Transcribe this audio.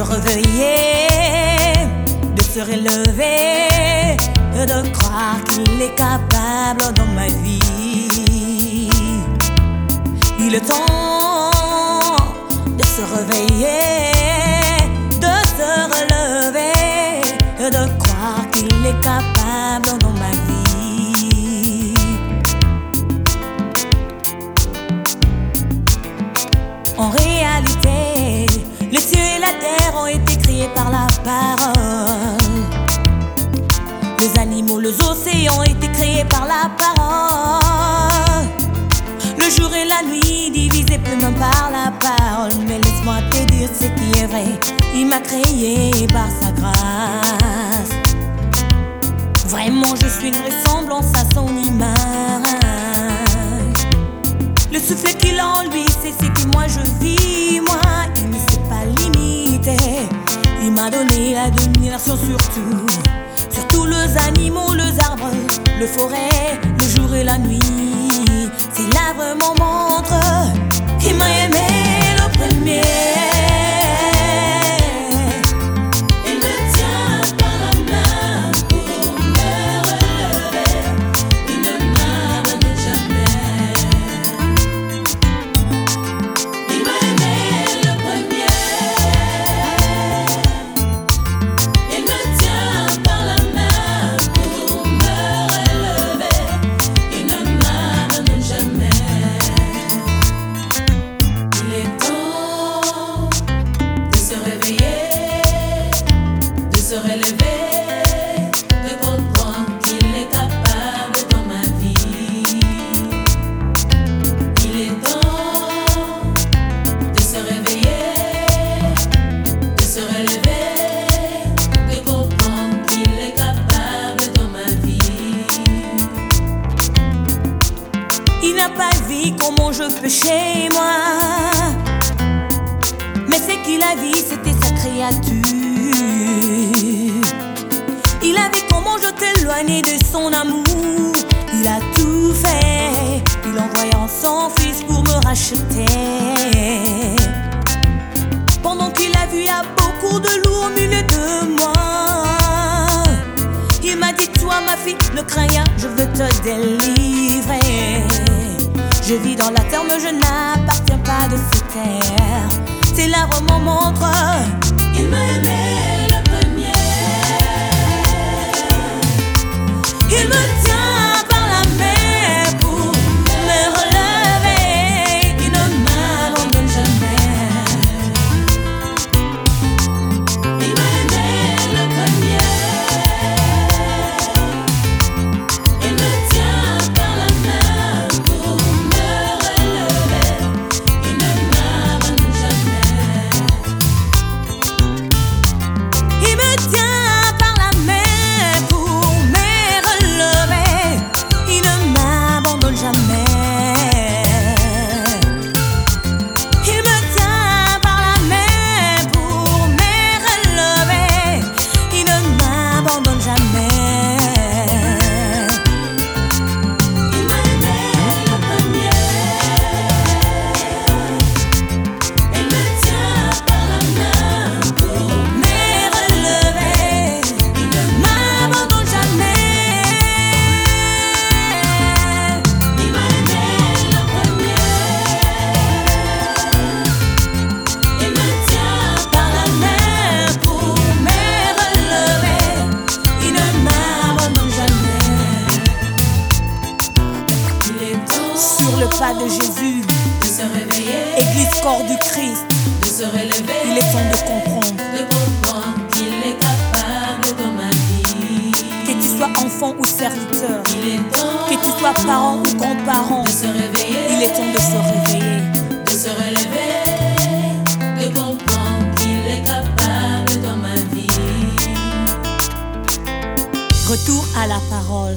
se réveiller, de se relever, de croire qu'il est capable dans ma vie. Il est temps de se réveiller, de se relever, de croire qu'il est capable dans ma vie. Ont été créés par la parole. Les animaux, les océans ont été créés par la parole. Le jour et la nuit divisés pleinement par la parole. Mais laisse-moi te dire ce qui est vrai. Il m'a créé par sa grâce. Vraiment, je suis une ressemblance à son image. Le souffle qu'il en lui, c'est ce que moi je vis. Moi, la domination sur tout. Sur tous les animaux, les arbres, le forêt, le jour et la nuit. C'est là vraiment vu comment je péchais moi? Mais c'est qu'il a vu, c'était sa créature. Il a vu comment je t'éloignais de son amour. Il a tout fait. Il envoya son fils pour me racheter. Pendant qu'il a vu, il y a beaucoup de loups au milieu de moi. Il m'a dit, toi ma fille, ne crains rien, je veux te délivrer. Je vis dans la terre, mais je n'appartiens pas de cette terre. C'est là où mon montre. Il m'a aimé le premier. Il me pas de Jésus, de se réveiller, Église corps du Christ, de se relever, il est temps de comprendre. de comprendre qu'il est capable dans ma vie. Que tu sois enfant ou serviteur, Il est temps que tu sois parent ou grand-parent, de se réveiller, il est temps de se réveiller. de se relever, de comprendre qu'il est capable dans ma vie. Retour à la parole.